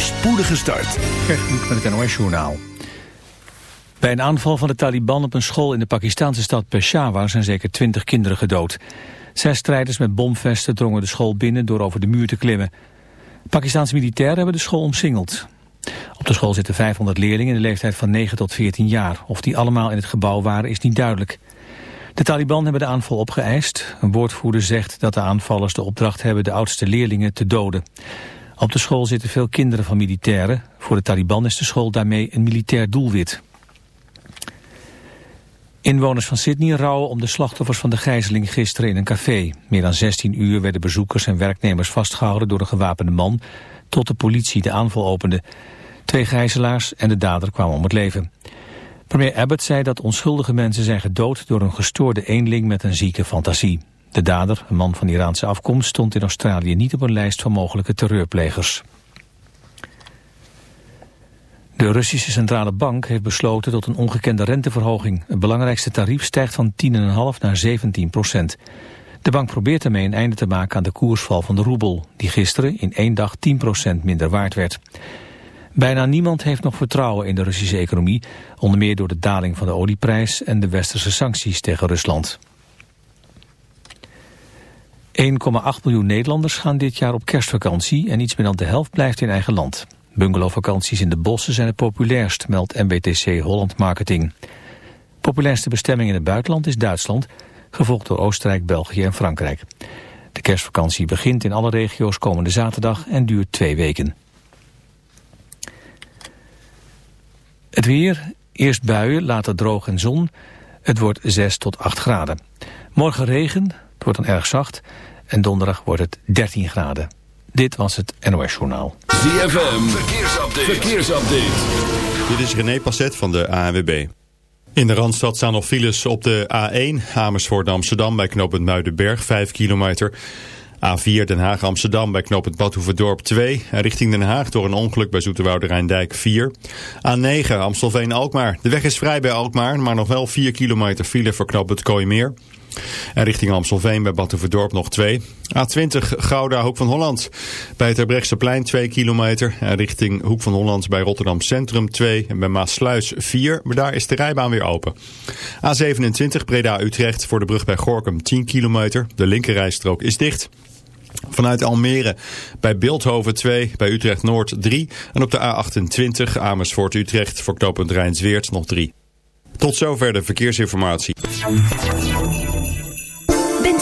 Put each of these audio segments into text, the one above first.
voorspoedige start. Gert met het NOS-journaal. Bij een aanval van de Taliban op een school in de Pakistanse stad Peshawar zijn zeker twintig kinderen gedood. Zes strijders met bomvesten drongen de school binnen door over de muur te klimmen. Pakistanse militairen hebben de school omsingeld. Op de school zitten 500 leerlingen in de leeftijd van 9 tot 14 jaar. Of die allemaal in het gebouw waren is niet duidelijk. De Taliban hebben de aanval opgeëist. Een woordvoerder zegt dat de aanvallers de opdracht hebben de oudste leerlingen te doden. Op de school zitten veel kinderen van militairen. Voor de Taliban is de school daarmee een militair doelwit. Inwoners van Sydney rouwen om de slachtoffers van de gijzeling gisteren in een café. Meer dan 16 uur werden bezoekers en werknemers vastgehouden door een gewapende man... tot de politie de aanval opende. Twee gijzelaars en de dader kwamen om het leven. Premier Abbott zei dat onschuldige mensen zijn gedood door een gestoorde eenling met een zieke fantasie. De dader, een man van Iraanse afkomst, stond in Australië niet op een lijst van mogelijke terreurplegers. De Russische Centrale Bank heeft besloten tot een ongekende renteverhoging. Het belangrijkste tarief stijgt van 10,5 naar 17 procent. De bank probeert ermee een einde te maken aan de koersval van de roebel... die gisteren in één dag 10 procent minder waard werd. Bijna niemand heeft nog vertrouwen in de Russische economie... onder meer door de daling van de olieprijs en de westerse sancties tegen Rusland. 1,8 miljoen Nederlanders gaan dit jaar op kerstvakantie... en iets meer dan de helft blijft in eigen land. Bungalowvakanties in de bossen zijn het populairst, meldt MBTC Holland Marketing. Populairste bestemming in het buitenland is Duitsland... gevolgd door Oostenrijk, België en Frankrijk. De kerstvakantie begint in alle regio's komende zaterdag en duurt twee weken. Het weer, eerst buien, later droog en zon. Het wordt 6 tot 8 graden. Morgen regen, het wordt dan erg zacht. En donderdag wordt het 13 graden. Dit was het NOS Journaal. ZFM, verkeersupdate. verkeersupdate. Dit is René Passet van de ANWB. In de Randstad staan nog files op de A1 Amersfoort Amsterdam bij knooppunt Muidenberg 5 kilometer. A4 Den Haag-Amsterdam bij knooppunt Badhoevedorp 2. En richting Den Haag door een ongeluk bij Zoeterwoude Rijndijk 4. A9 Amstelveen-Alkmaar. De weg is vrij bij Alkmaar, maar nog wel 4 kilometer file voor knooppunt Kooimeer. En richting Amstelveen bij Battenverdorp nog 2. A20 Gouda Hoek van Holland. bij het Herbrechtseplein 2 kilometer. En richting Hoek van Holland bij Rotterdam Centrum 2. En bij Maasluis 4. Maar daar is de rijbaan weer open. A27 Breda Utrecht voor de brug bij Gorkum 10 kilometer. De linkerrijstrook is dicht. Vanuit Almere bij Beeldhoven 2, bij Utrecht Noord 3 en op de A28 Amersfoort Utrecht voor knooppunt Rijnsweert nog 3. Tot zover de verkeersinformatie.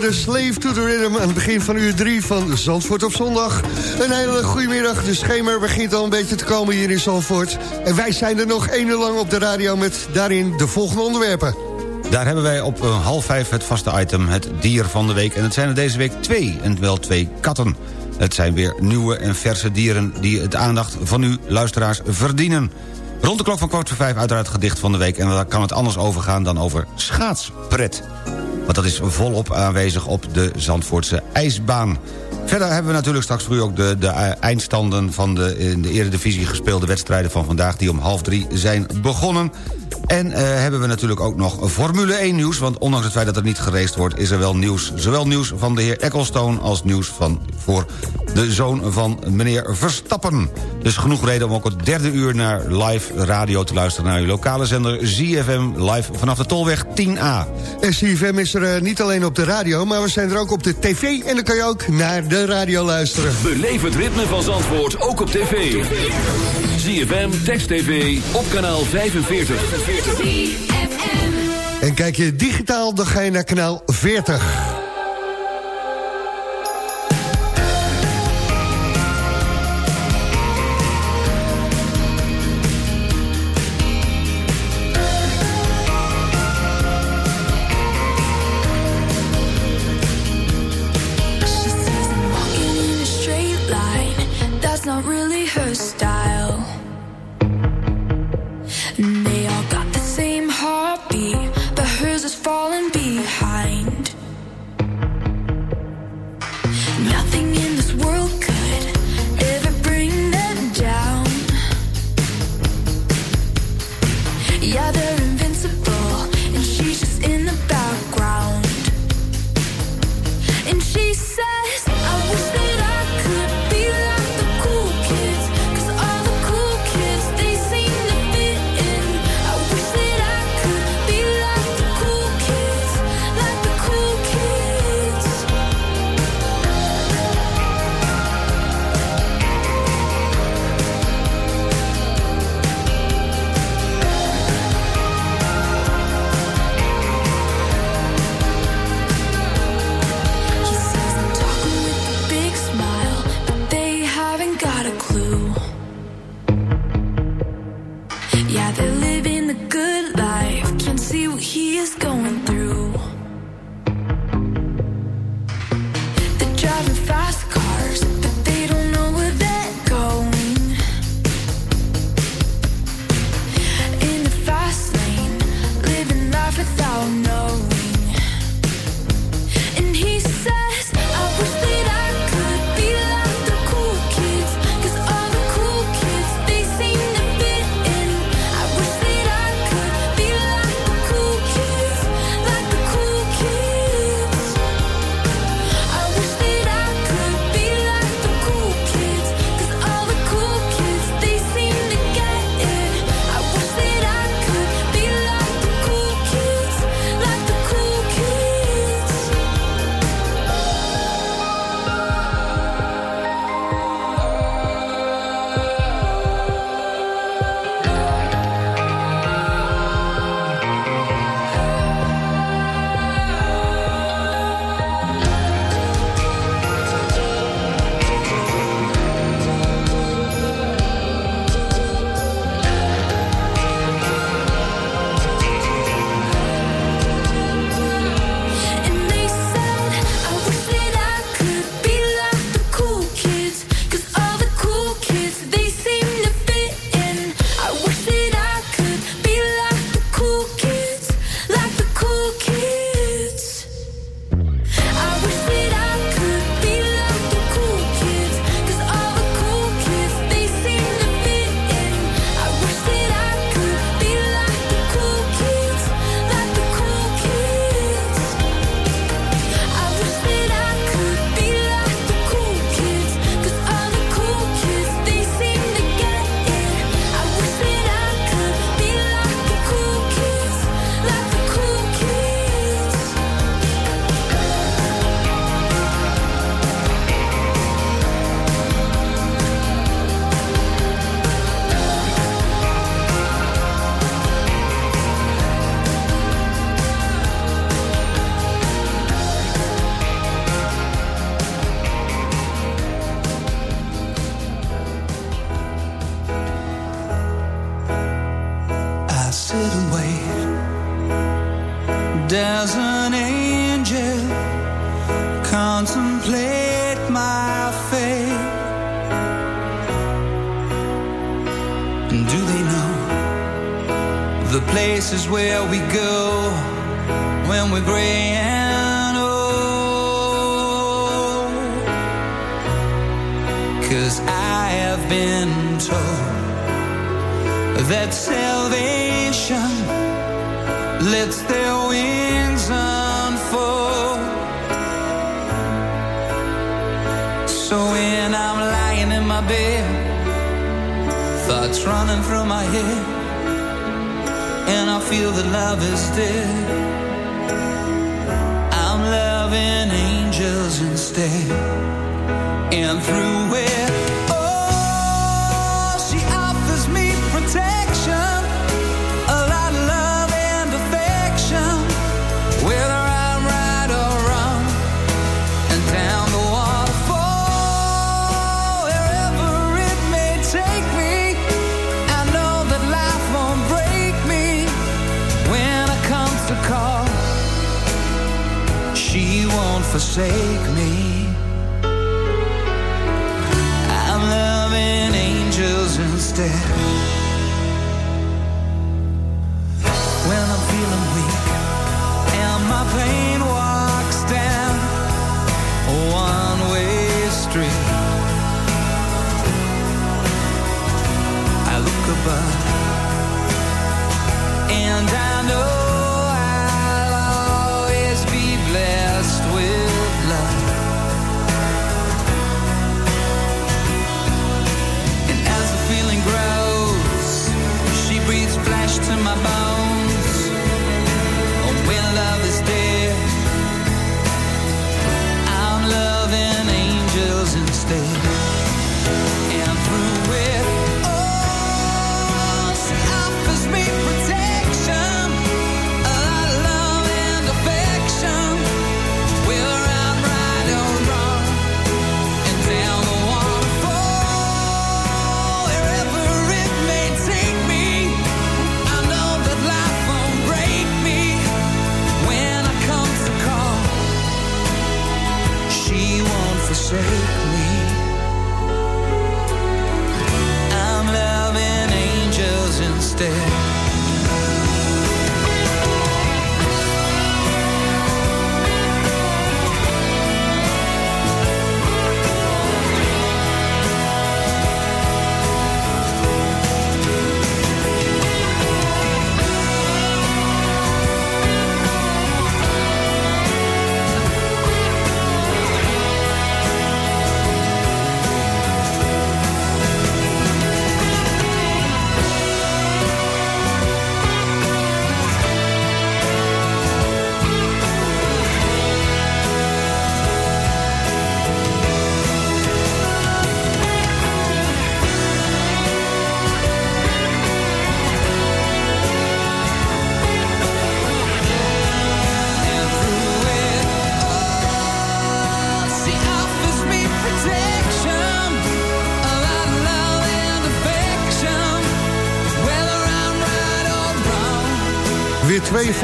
The slave to the rhythm aan het begin van uur 3 van Zandvoort op zondag. Een hele goede middag. De schemer begint al een beetje te komen hier in Zandvoort. En wij zijn er nog één lang op de radio met daarin de volgende onderwerpen. Daar hebben wij op uh, half vijf het vaste item, het dier van de week. En het zijn er deze week twee, en wel twee katten. Het zijn weer nieuwe en verse dieren die het aandacht van u luisteraars verdienen. Rond de klok van kwart voor vijf uiteraard gedicht van de week... en waar kan het anders overgaan dan over schaatspret. Want dat is volop aanwezig op de Zandvoortse ijsbaan. Verder hebben we natuurlijk straks voor u ook de, de eindstanden... van de in de eredivisie gespeelde wedstrijden van vandaag... die om half drie zijn begonnen. En uh, hebben we natuurlijk ook nog Formule 1 nieuws... want ondanks het feit dat er niet gereest wordt... is er wel nieuws, zowel nieuws van de heer Ecclestone... als nieuws van, voor de zoon van meneer Verstappen. Dus genoeg reden om ook het derde uur naar live radio te luisteren... naar uw lokale zender ZFM live vanaf de Tolweg 10A. En ZFM is er uh, niet alleen op de radio, maar we zijn er ook op de tv... en dan kan je ook naar de radio luisteren. Beleef het ritme van Zandvoort, ook op tv. ZFM, Text TV, op kanaal 45. En kijk je digitaal, dan ga je naar kanaal 40. say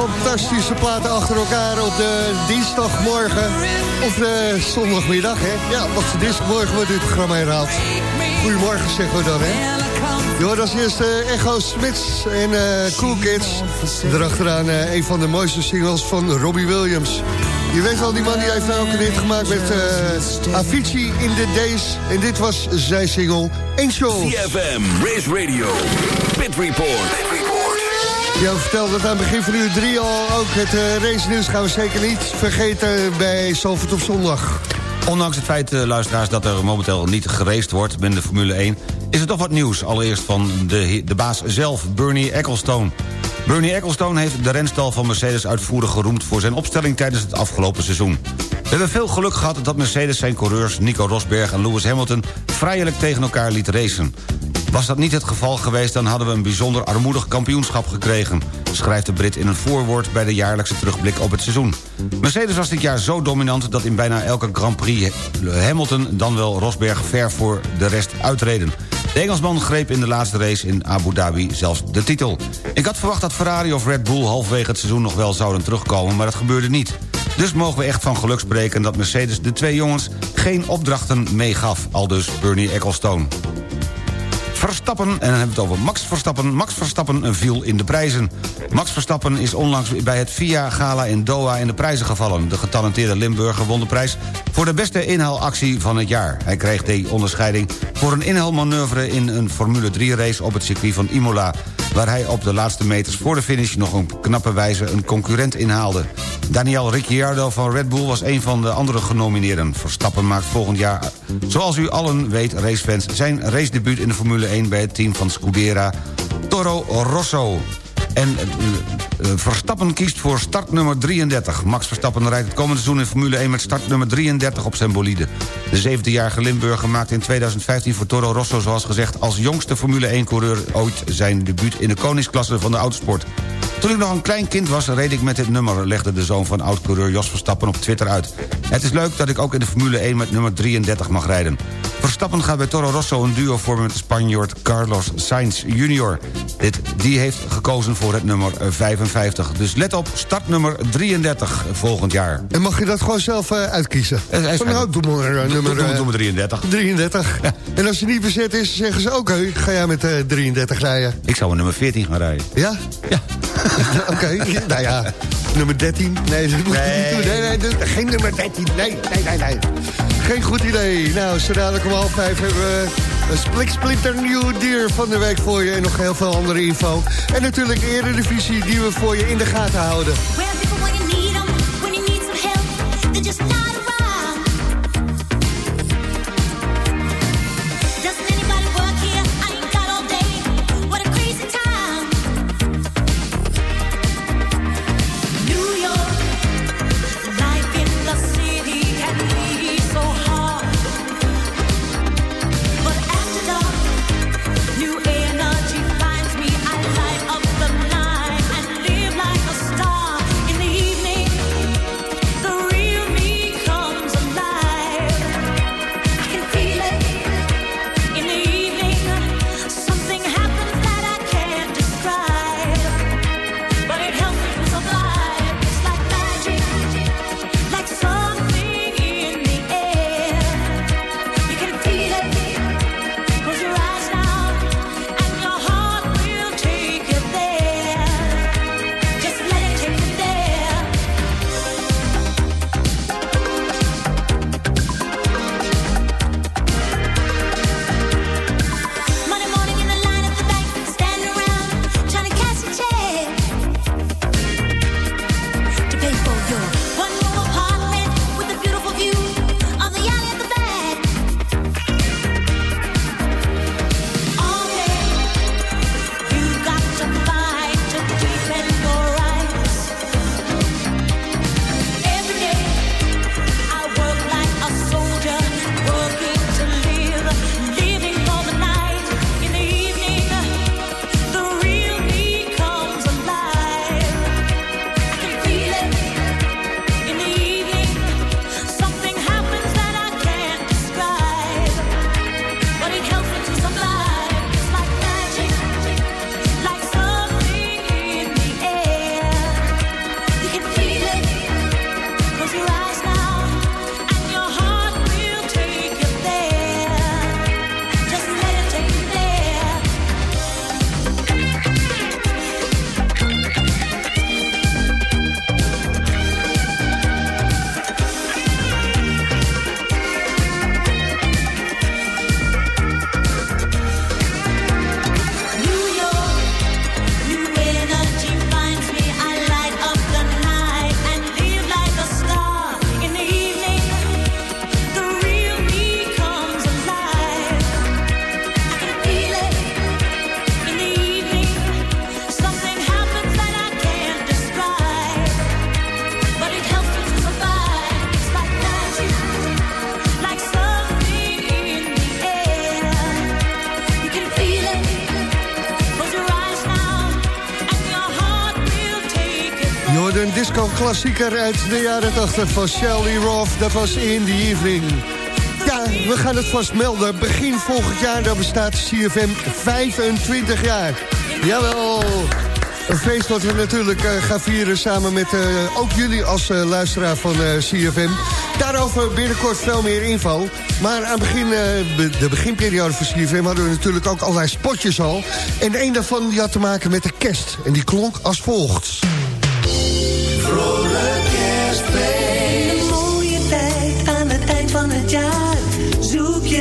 fantastische platen achter elkaar op de dinsdagmorgen. Of de zondagmiddag, hè? Ja, want de dinsdagmorgen wordt dit programma herhaald. Goedemorgen zeggen we dan, hè? Jo, dat is eerst uh, Echo Smits en uh, Cool Kids. Erachteraan uh, een van de mooiste singles van Robbie Williams. Je weet wel, die man die heeft ook een gemaakt met Avicii in the Days. En dit was zijn single Angel. CFM, Race Radio, Pit Report. Ja, vertelde dat aan het begin van uur drie al. Ook het uh, race nieuws gaan we zeker niet vergeten bij Salford op zondag. Ondanks het feit, uh, luisteraars, dat er momenteel niet geraced wordt binnen de Formule 1... is er toch wat nieuws. Allereerst van de, de baas zelf, Bernie Ecclestone. Bernie Ecclestone heeft de renstal van Mercedes uitvoerig geroemd... voor zijn opstelling tijdens het afgelopen seizoen. We hebben veel geluk gehad dat Mercedes zijn coureurs... Nico Rosberg en Lewis Hamilton vrijelijk tegen elkaar liet racen. Was dat niet het geval geweest, dan hadden we een bijzonder armoedig kampioenschap gekregen... schrijft de Brit in een voorwoord bij de jaarlijkse terugblik op het seizoen. Mercedes was dit jaar zo dominant dat in bijna elke Grand Prix... Hamilton, dan wel Rosberg, ver voor de rest uitreden. De Engelsman greep in de laatste race in Abu Dhabi zelfs de titel. Ik had verwacht dat Ferrari of Red Bull halverwege het seizoen nog wel zouden terugkomen... maar dat gebeurde niet. Dus mogen we echt van geluk spreken dat Mercedes de twee jongens... geen opdrachten meegaf, aldus Bernie Ecclestone. Verstappen, en dan hebben we het over Max Verstappen. Max Verstappen viel in de prijzen. Max Verstappen is onlangs bij het FIA-gala in Doha in de prijzen gevallen. De getalenteerde Limburger won de prijs voor de beste inhaalactie van het jaar. Hij kreeg die onderscheiding voor een inhaalmanoeuvre in een Formule 3-race op het circuit van Imola waar hij op de laatste meters voor de finish nog op knappe wijze een concurrent inhaalde. Daniel Ricciardo van Red Bull was een van de andere genomineerden. Verstappen maakt volgend jaar, zoals u allen weet, racefans... zijn racedebuut in de Formule 1 bij het team van Scudera Toro Rosso. En uh, Verstappen kiest voor startnummer 33. Max Verstappen rijdt het komende seizoen in Formule 1 met startnummer 33 op zijn bolide. De 17-jarige Limburger maakte in 2015 voor Toro Rosso, zoals gezegd... als jongste Formule 1-coureur ooit zijn debuut in de koningsklasse van de autosport. Toen ik nog een klein kind was, reed ik met dit nummer... legde de zoon van oud-coureur Jos Verstappen op Twitter uit. Het is leuk dat ik ook in de Formule 1 met nummer 33 mag rijden. Verstappen gaat bij Toro Rosso een duo vormen met de Spanjaard Carlos Sainz Jr. Dit, die heeft gekozen voor het nummer 55. Dus let op, startnummer 33 volgend jaar. En mag je dat gewoon zelf uh, uitkiezen? Uh, Van, nou, doe maar nummer, doe, doe, doe 33. 33. Ja. En als je niet bezet is, zeggen ze... oké, okay, ga jij met 33 rijden. Ik zou een nummer 14 gaan rijden. Ja? Ja. Oké, okay. nou ja, nummer 13. Nee, dat moet nee. niet doen. Nee, nee, geen nummer 13. Nee, nee, nee, nee. Geen goed idee. Nou, zo dadelijk om half vijf hebben we een spliksplinter nieuw dier van de week voor je. En nog heel veel andere info. En natuurlijk eredivisie die we voor je in de gaten houden. Een disco-klassieker uit de jaren 80 van Shelly Roth. Dat was In The Evening. Ja, we gaan het vast melden. Begin volgend jaar dan bestaat CFM 25 jaar. Jawel. Een feest wat we natuurlijk uh, gaan vieren samen met uh, ook jullie als uh, luisteraar van CFM. Daarover binnenkort veel meer info. Maar aan begin, de beginperiode van CFM hadden we natuurlijk ook allerlei spotjes al. En een daarvan die had te maken met de kerst. En die klonk als volgt.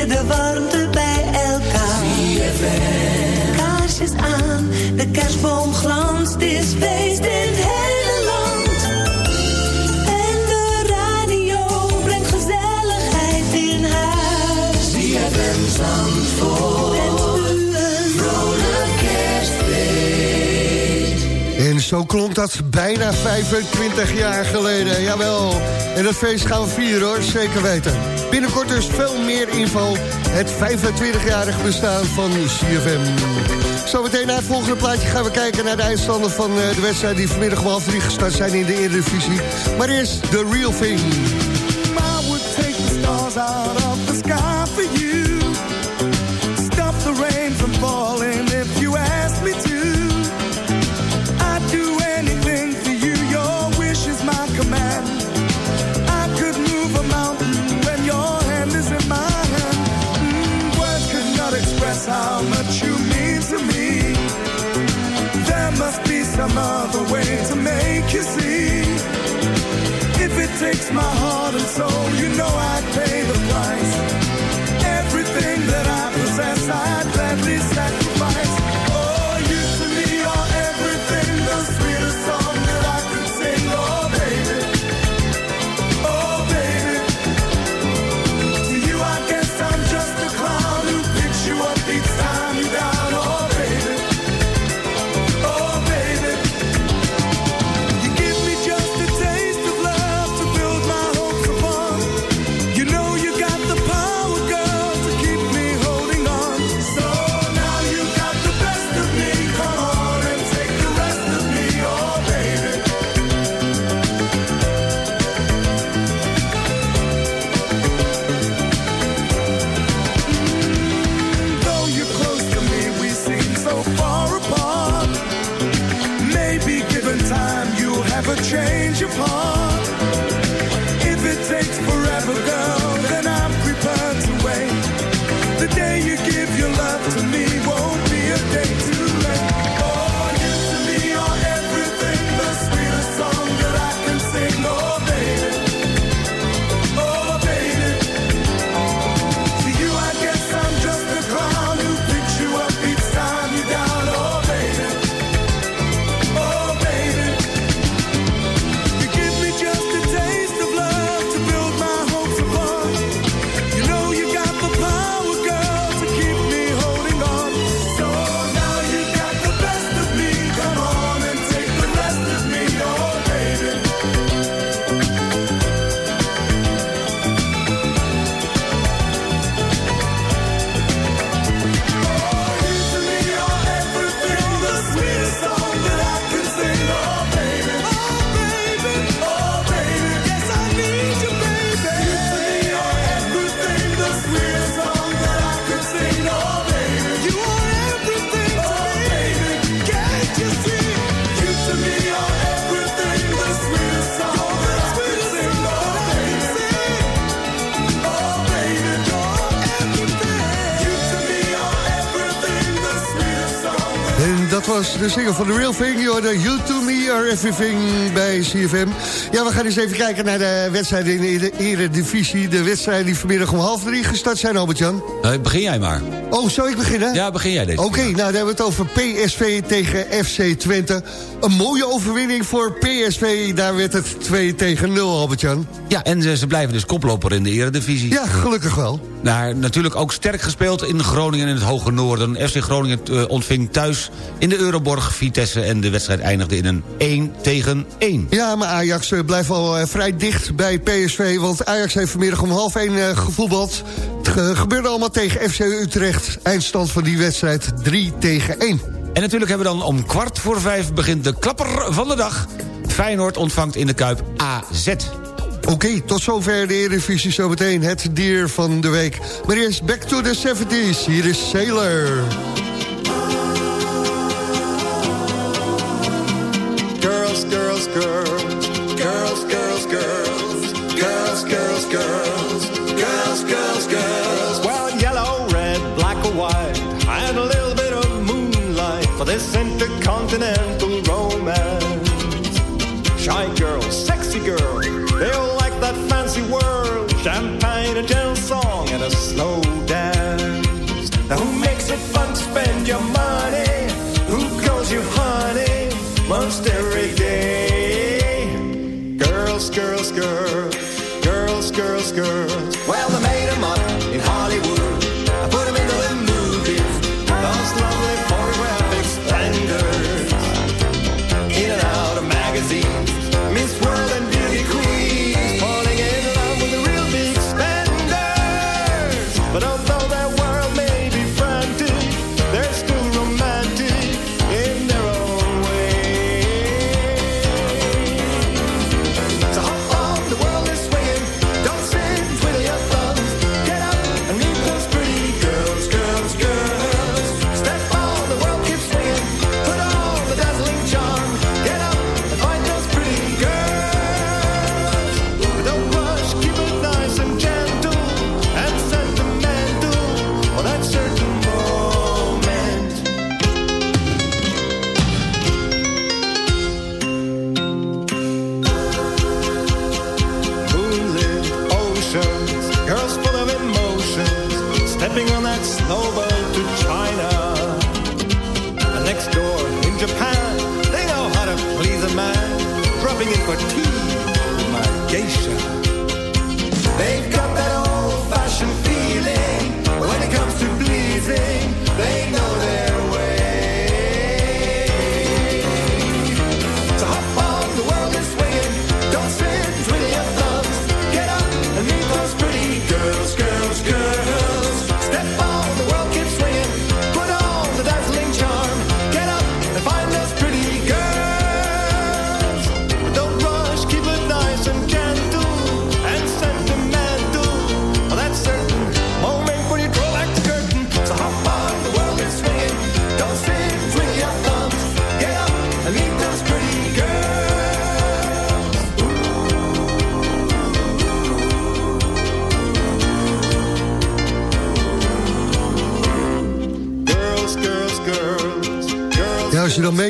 De warmte bij elkaar. Kaarsjes aan, de kerstboom glanst. Is feest in het zo klonk dat bijna 25 jaar geleden, jawel. En dat feest gaan we vieren hoor, zeker weten. Binnenkort dus veel meer info. Het 25-jarig bestaan van CFM. Zometeen na het volgende plaatje gaan we kijken naar de eindstanden van eh, de wedstrijd... die vanmiddag om half gestart zijn in de Eredivisie. Maar eerst The Real Thing. I would take the stars out my heart single van The Real Thing. Je You To Me Are Everything bij CFM. Ja, we gaan eens even kijken naar de wedstrijden in de Eredivisie. De wedstrijden die vanmiddag om half drie gestart zijn, Albert-Jan. Eh, begin jij maar. Oh, zou ik beginnen? Ja, begin jij deze. Oké, nou dan hebben we het over PSV tegen FC Twente. Een mooie overwinning voor PSV. Daar werd het 2 tegen 0, Albert-Jan. Ja, en ze, blijven dus koploper in de eredivisie. Ja, gelukkig wel. Nou, natuurlijk ook sterk gespeeld in Groningen in het Hoge Noorden. FC Groningen eh, ontving thuis in de Euroborg Vitesse... en de wedstrijd eindigde in een 1 tegen 1. Ja, maar Ajax eh, blijft al eh, vrij dicht bij PSV... want Ajax heeft vanmiddag om half 1 eh, gevoetbald. Het ge- gebeurde allemaal tegen FC Utrecht. Eindstand van die wedstrijd 3 tegen 1. En natuurlijk hebben we dan om kwart voor vijf begint de klapper van de dag. Feyenoord ontvangt in de Kuip AZ. Oké, tot zover de Eredivisie zometeen. Het dier van de week. Maar eerst back to the 70s. Hier is Sailor. Girls, girls, girls. Girls, girls, girls. Girls, girls, girls. Girls, girls, girls. Well, yellow, red, black or white. For this intercontinental romance. Shy girl, sexy girl. They all like that fancy world. Champagne, a gentle song, and a slow dance. Now who makes it fun to spend your money?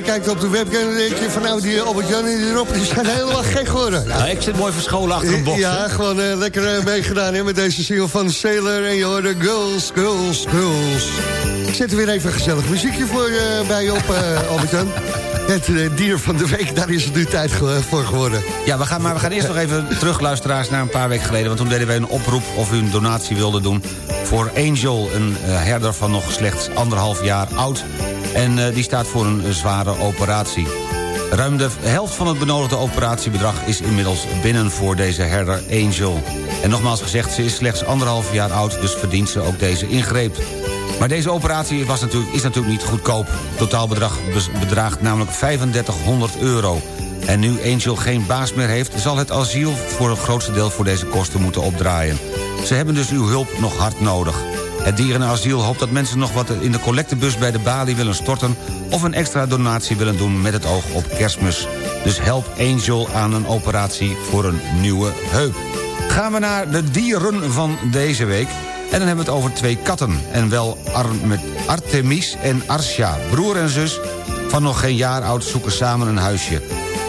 Je meekijkt op de webcam, dan denk je van nou, die Albert-Jan en die Rob, die zijn helemaal gek geworden. Nou, ik zit mooi verscholen achter een box. Ja, gewoon eh, lekker eh, meegedaan hè, met deze single van Sailor. En je hoorde Girls, Girls, Girls. Ik zet er weer even een gezellig muziekje voor eh, bij je op, eh Albert-Jan. Het eh, dier van de week, daar is het nu tijd voor geworden. Ja, we gaan, maar we gaan eerst nog even terug, luisteraars, naar een paar weken geleden. Want toen deden wij een oproep of u een donatie wilde doen... voor Angel, een eh, herder van nog slechts anderhalf jaar oud. En eh, die staat voor een eh, zware operatie. Ruim de helft van het benodigde operatiebedrag is inmiddels binnen voor deze herder Angel. En nogmaals gezegd, ze is slechts anderhalf jaar oud, dus verdient ze ook deze ingreep. Maar deze operatie was natuurlijk, is natuurlijk niet goedkoop. Totaalbedrag bes- bedraagt namelijk 3500 euro. En nu Angel geen baas meer heeft... zal het asiel voor het grootste deel voor deze kosten moeten opdraaien. Ze hebben dus uw hulp nog hard nodig. Het dierenasiel hoopt dat mensen nog wat in de collectebus bij de balie willen storten... of een extra donatie willen doen met het oog op kerstmis. Dus help Angel aan een operatie voor een nieuwe heup. Gaan we naar de dieren van deze week... En dan hebben we het over twee katten. En wel met Artemis en Arsja. Broer en zus van nog geen jaar oud zoeken samen een huisje.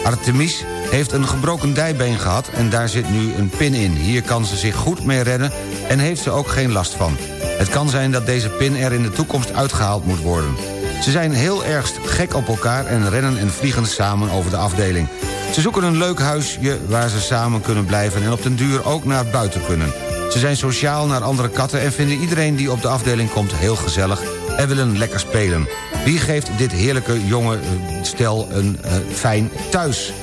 Artemis heeft een gebroken dijbeen gehad en daar zit nu een pin in. Hier kan ze zich goed mee redden en heeft ze ook geen last van. Het kan zijn dat deze pin er in de toekomst uitgehaald moet worden. Ze zijn heel erg gek op elkaar en rennen en vliegen samen over de afdeling. Ze zoeken een leuk huisje waar ze samen kunnen blijven... en op den duur ook naar buiten kunnen. Ze zijn sociaal naar andere katten en vinden iedereen die op de afdeling komt heel gezellig... en willen lekker spelen. Wie geeft dit heerlijke jonge eh, stel een eh, fijn thuis?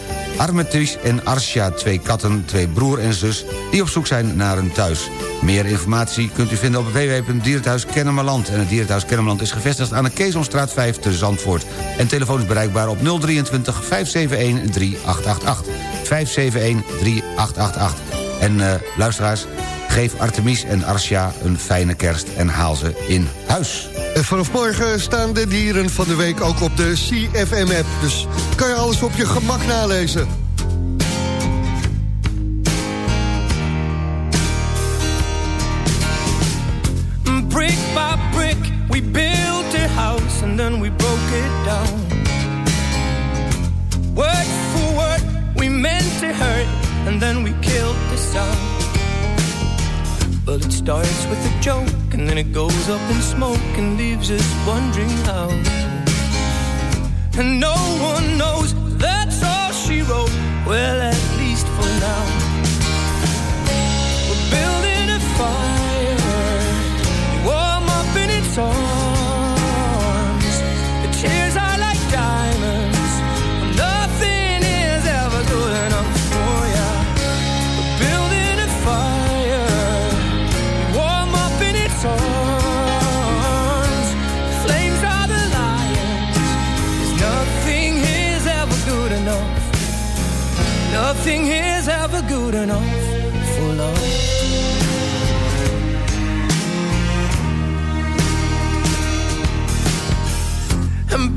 Armitage en Arcia, twee katten, twee broer en zus... die op zoek zijn naar een thuis. Meer informatie kunt u vinden op www.dierenthuis Kennemerland. En het Dierenthuis Kennemerland is gevestigd aan de Keesomstraat 5 te Zandvoort. En telefoon is bereikbaar op 023 571 3888. 571 3888. En uh, luisteraars, geef Artemis en Arcia een fijne kerst en haal ze in huis. En vanaf morgen staan de dieren van de week ook op de CFM-app. Dus kan je alles op je gemak nalezen. Brick by brick, we built a house and then we broke it down. Word for word, we meant to hurt and then we killed the sound. Well, it starts with a joke and then it goes up in smoke and leaves us wondering how. And no one knows that's all she wrote. Well, at least for now.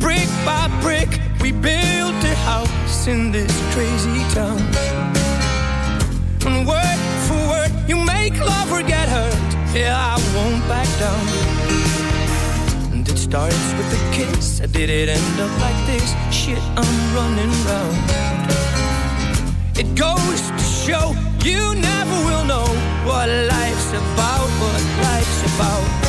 Brick by brick, we built a house in this crazy town. And word for word, you make love or get hurt. Yeah, I won't back down. And it starts with a kiss. Did it end up like this? Shit, I'm running round. It goes to show you never will know what life's about, what life's about.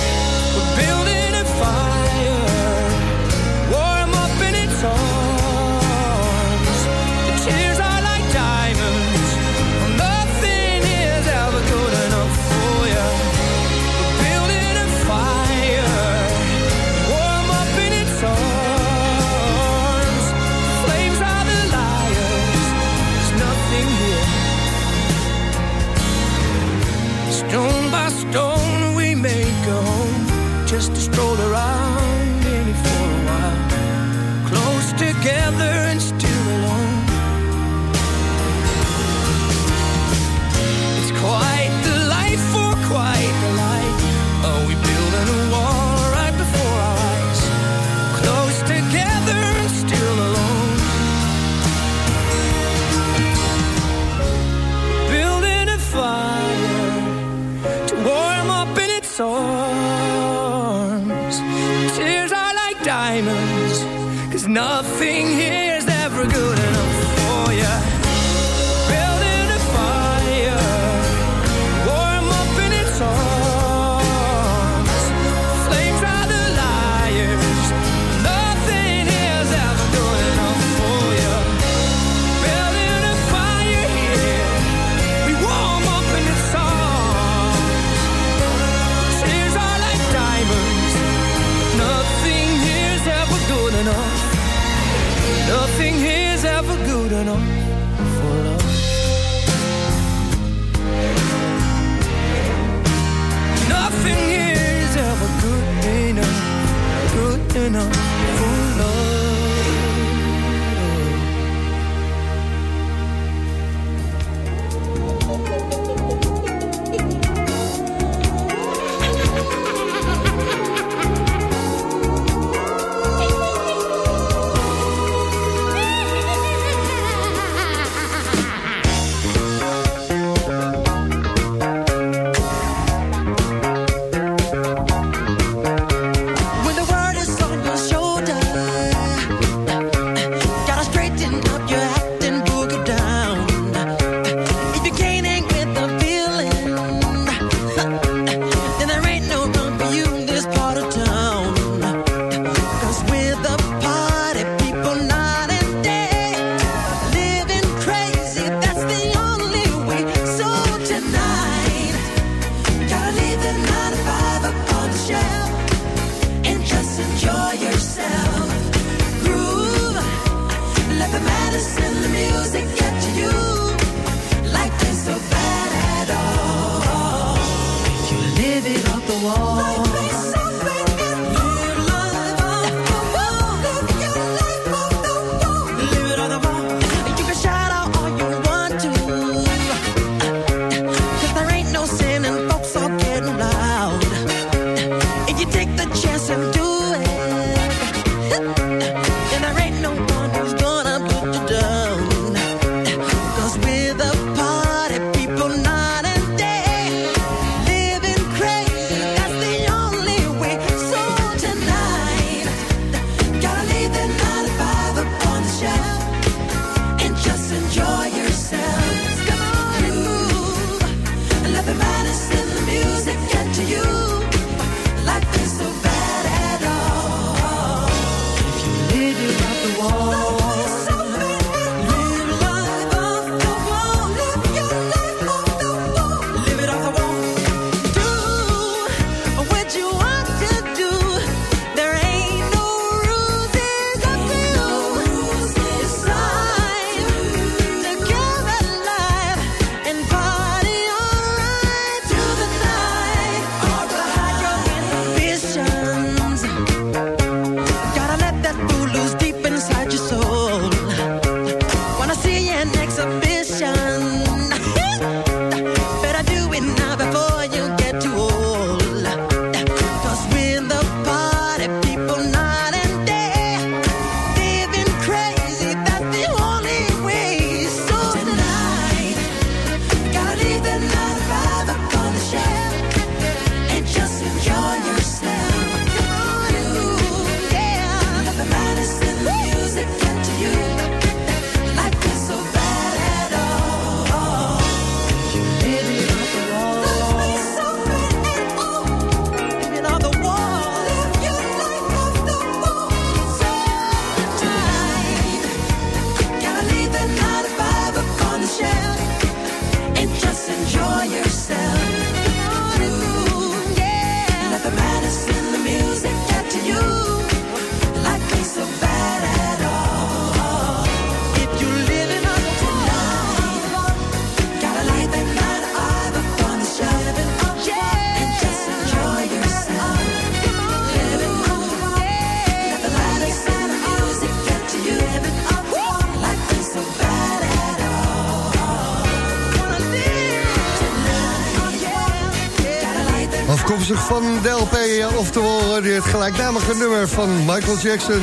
Afkomstig van DLP, oftewel het gelijknamige nummer van Michael Jackson.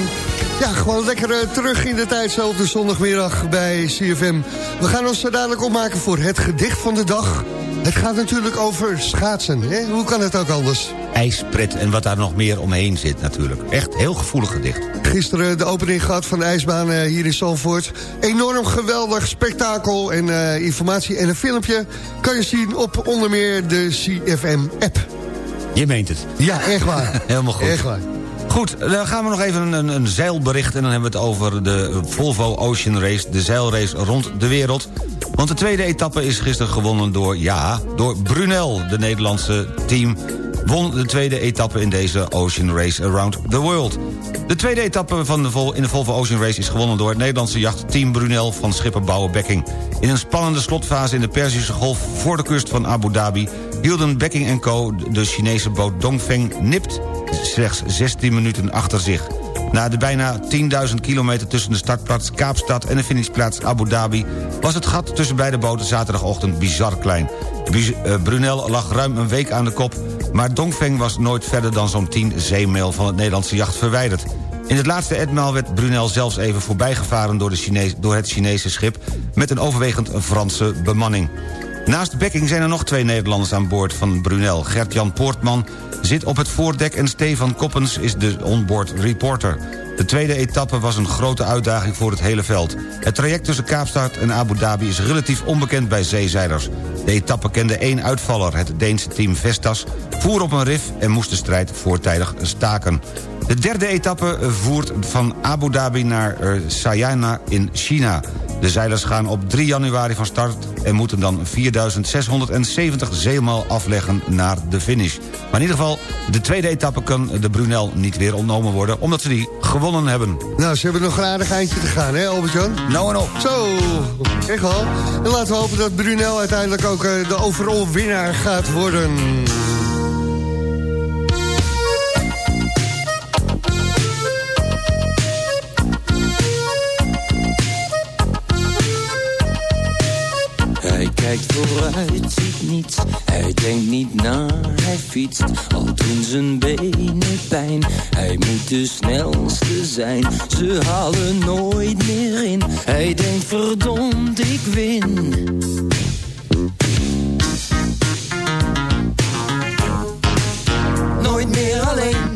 Ja, gewoon lekker eh, terug in de tijd zo op de zondagmiddag bij CFM. We gaan ons zo dadelijk opmaken voor het gedicht van de dag. Het gaat natuurlijk over schaatsen, hè? hoe kan het ook anders? IJspret en wat daar nog meer omheen zit natuurlijk. Echt heel gevoelig gedicht. Gisteren de opening gehad van de ijsbaan eh, hier in Zandvoort. Enorm geweldig spektakel en uh, informatie en een filmpje... kan je zien op onder meer de CFM-app. Je meent het. Ja, echt waar. Helemaal goed. Echt waar. Goed, dan gaan we nog even een, een zeilbericht... en dan hebben we het over de Volvo Ocean Race... de zeilrace rond de wereld. Want de tweede etappe is gisteren gewonnen door, ja, door Brunel. De Nederlandse team won de tweede etappe in deze Ocean Race Around the World. De tweede etappe van de Vol in de Volvo Ocean Race is gewonnen door het Nederlandse jachtteam Brunel van schipper Bouwer Bekking. In een spannende slotfase in de Perzische Golf voor de kust van Abu Dhabi hielden Becking Co. de Chinese boot Dongfeng nipt slechts 16 minuten achter zich. Na de bijna 10.000 kilometer tussen de startplaats Kaapstad en de finishplaats Abu Dhabi... was het gat tussen beide boten zaterdagochtend bizar klein. Eh, Brunel lag ruim een week aan de kop... maar Dongfeng was nooit verder dan zo'n 10 zeemijl van het Nederlandse jacht verwijderd. In het laatste etmaal werd Brunel zelfs even voorbijgevaren door, de door het Chinese schip... met een overwegend Franse bemanning. Naast Bekking zijn er nog twee Nederlanders aan boord van Brunel. Gert-Jan Poortman zit op het voordek en Stefan Koppens is de onboard reporter. De tweede etappe was een grote uitdaging voor het hele veld. Het traject tussen Kaapstad en Abu Dhabi is relatief onbekend bij zeezeilers. De etappe kende één uitvaller, het Deense team Vestas... voer op een rif en moest de strijd voortijdig staken. De derde etappe voert van Abu Dhabi naar eh, Sayana in China. De zeilers gaan op 3 januari van start... en moeten dan 4670 zeemaal afleggen naar de finish. Maar in ieder geval, de tweede etappe kan de Brunel niet weer ontnomen worden... omdat ze die gewonnen hebben. Nou, ze hebben nog een aardig eindje te gaan, hè Albert-Jan? Nou en op. Zo, echt wel. En laten we hopen dat Brunel uiteindelijk ook eh, de overal winnaar gaat worden. Kijkt vooruit, ziet niets. Hij denkt niet na, hij fietst al doen zijn benen pijn. Hij moet de snelste zijn, ze halen nooit meer in. Hij denkt verdomd, ik win. Nooit meer alleen.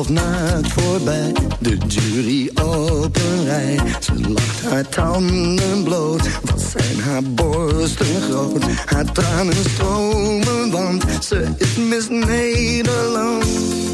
Half naakt voorbij, de jury op rij. Ze lacht haar tanden bloot, wat zijn haar borsten groot. Haar tranen stromen, want ze is Miss Nederland.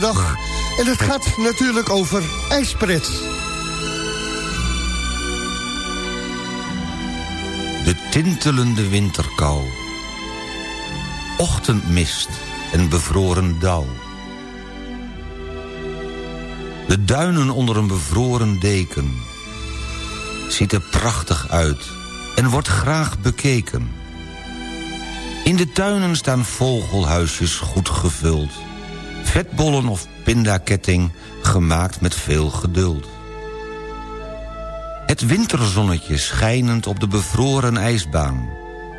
Dag. En het gaat natuurlijk over ijspret. De tintelende winterkou. Ochtendmist en bevroren dauw. De duinen onder een bevroren deken. Ziet er prachtig uit en wordt graag bekeken. In de tuinen staan vogelhuisjes goed gevuld. Vetbollen of pindaketting gemaakt met veel geduld. Het winterzonnetje schijnend op de bevroren ijsbaan...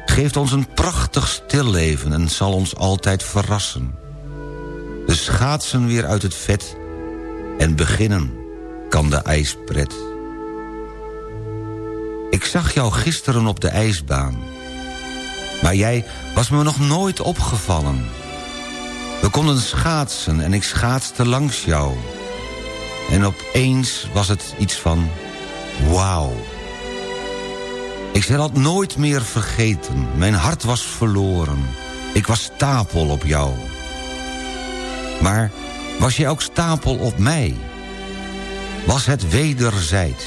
geeft ons een prachtig stilleven en zal ons altijd verrassen. De schaatsen weer uit het vet en beginnen kan de ijspret. Ik zag jou gisteren op de ijsbaan. Maar jij was me nog nooit opgevallen. We konden schaatsen en ik schaatste langs jou. En opeens was het iets van... Wauw. Ik zal dat nooit meer vergeten. Mijn hart was verloren. Ik was stapel op jou. Maar was jij ook stapel op mij? Was het wederzijds?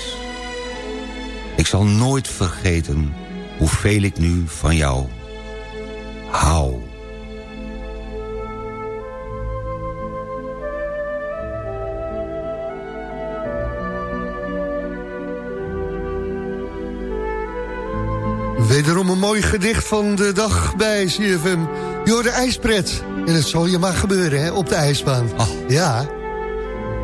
Ik zal nooit vergeten hoeveel ik nu van jou hou. Wederom een mooi gedicht van de dag bij CFM. Joh, de ijspret. En het zal je maar gebeuren, hè, op de ijsbaan. Ja.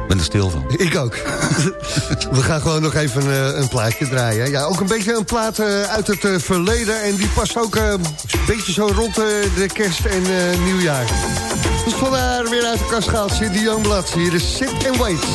ben er stil van. Ik ook. We gaan gewoon nog even uh, een plaatje draaien. Ja, ook een beetje een plaat uh, uit het uh, verleden. En die past ook een beetje zo rond de kerst en nieuwjaar. Dus vandaar weer uit de kast gehaald. Cindy Youngblood. Hier is Sit and Wait.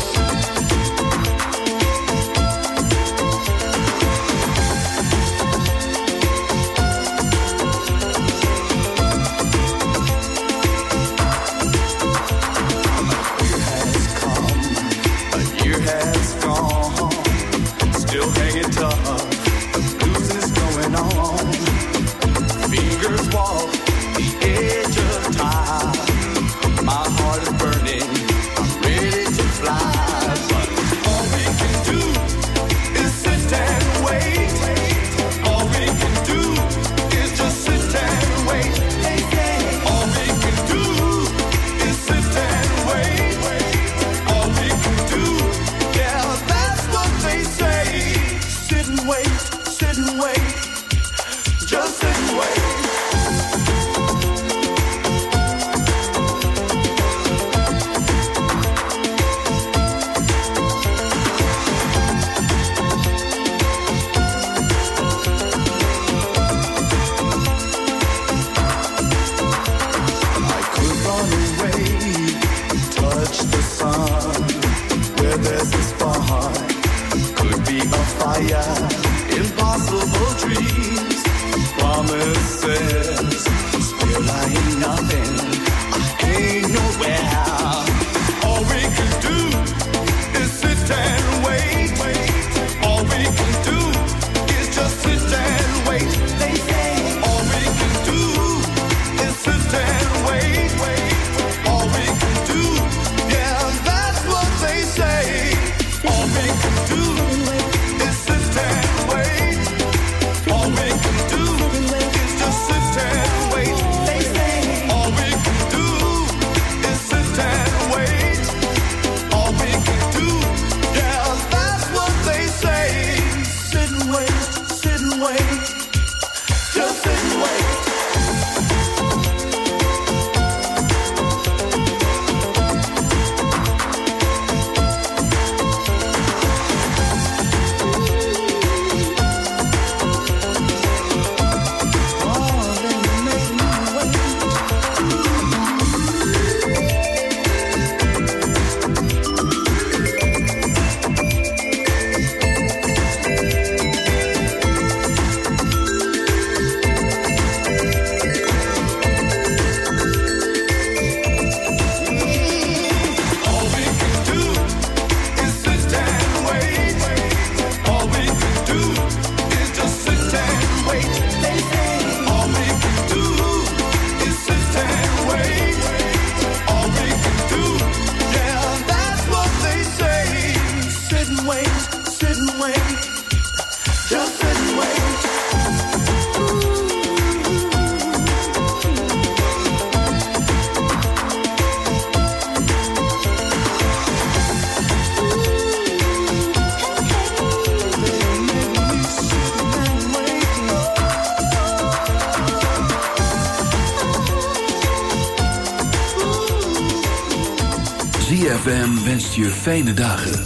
Je fijne dagen.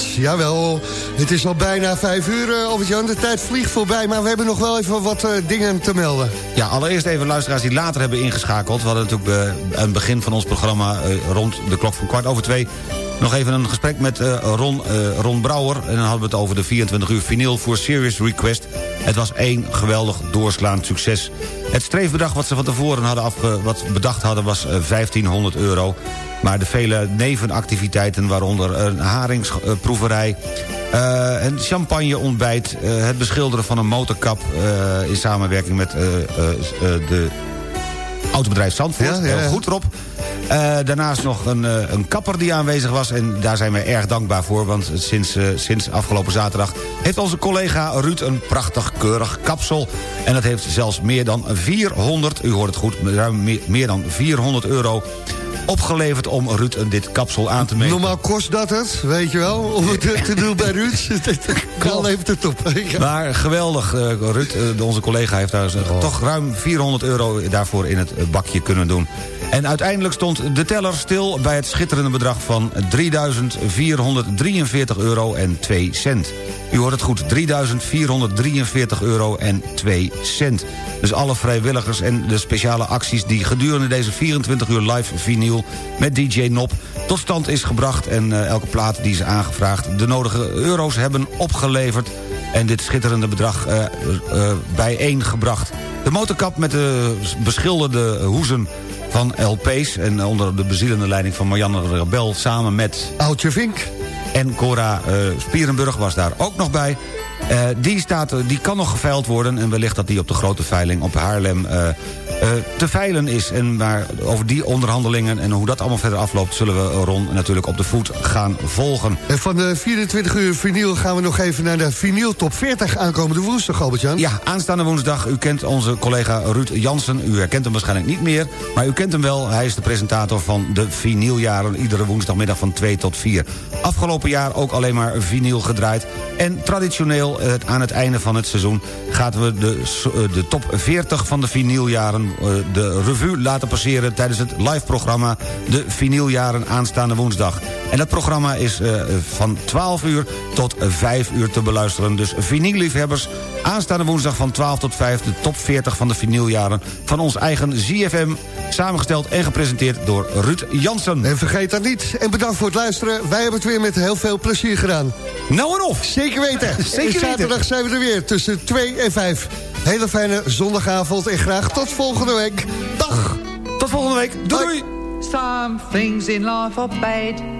hand. Jawel, het is al bijna vijf uur, uh, Albert-Jan. De tijd vliegt voorbij, maar we hebben nog wel even wat eh, dingen te melden. Ja, allereerst even luisteraars die later hebben ingeschakeld. We hadden natuurlijk eh, aan het begin van ons programma... eh, rond de klok van kwart over twee... nog even een gesprek met eh, Ron, eh, Ron Brouwer. En dan hadden we het over de 24 uur vinyl voor Serious Request. Het was één geweldig doorslaand succes. Het streefbedrag wat ze van tevoren hadden afge, wat bedacht hadden was eh, 1500 euro. Maar de vele nevenactiviteiten, waaronder een haringsproeverij... eh, een champagneontbijt, eh, het beschilderen van een motorkap... eh, in samenwerking met de autobedrijf Zandvoort. Ja, ja, ja. Heel goed erop. Daarnaast nog een, een kapper die aanwezig was. En daar zijn wij erg dankbaar voor. Want sinds, sinds afgelopen zaterdag heeft onze collega Ruud een prachtig keurig kapsel. En dat heeft zelfs meer dan 400, u hoort het goed, ruim meer, meer dan 400 euro opgeleverd om Ruud dit kapsel aan te meten. Normaal kost dat het, weet je wel, om het te doen bij Ruud. Kan levert het op. Ja. Maar geweldig, eh, Ruud, eh, onze collega heeft daar eh, toch ruim 400 euro daarvoor in het bakje kunnen doen. En uiteindelijk stond de teller stil bij het schitterende bedrag van 3.443 euro en 2 cent. U hoort het goed, 3.443 euro en 2 cent. Dus alle vrijwilligers en de speciale acties die gedurende deze 24 uur live vinyl met DJ Nop tot stand is gebracht... en eh, elke plaat die is aangevraagd de nodige euro's hebben opgeleverd... en dit schitterende bedrag eh, eh, bijeengebracht. De motorkap met de beschilderde hoezen van LP's... en onder de bezielende leiding van Marianne Rebel samen met... Oudje Vink. En Cora Spierenburg was daar ook nog bij. Eh, die, staat, die kan nog geveild worden en wellicht dat die op de grote veiling op Haarlem eh, eh, te veilen is. En maar over die onderhandelingen en hoe dat allemaal verder afloopt... zullen we Ron natuurlijk op de voet gaan volgen. En van de 24 uur vinyl gaan we nog even naar de vinyl top 40 aankomende woensdag, Albert-Jan. Ja, aanstaande woensdag. U kent onze collega Ruud Jansen. U herkent hem waarschijnlijk niet meer, maar u kent hem wel. Hij is de presentator van de vinyljaren. Iedere woensdagmiddag van 2 tot 4. Afgelopen jaar ook alleen maar vinyl gedraaid. En traditioneel aan het einde van het seizoen... gaan we de, eh, de top 40 van de vinyljaren... eh, de revue laten passeren tijdens het live programma... de vinyljaren aanstaande woensdag. En dat programma is eh, van 12 uur tot 5 uur te beluisteren. Dus vinyl-liefhebbers, aanstaande woensdag van 12 tot 5... de top 40 van de vinyljaren van ons eigen ZFM... samengesteld en gepresenteerd door Ruud Jansen. En vergeet dat niet. En bedankt voor het luisteren. Wij hebben het weer met heel veel plezier gedaan. Nou en of. Zeker weten. Zeker en weten. zaterdag zijn we er weer tussen 2 en 5. Hele fijne zondagavond en graag tot volgende week. Dag. Tot volgende week. Doei doei. Some things in life are bad.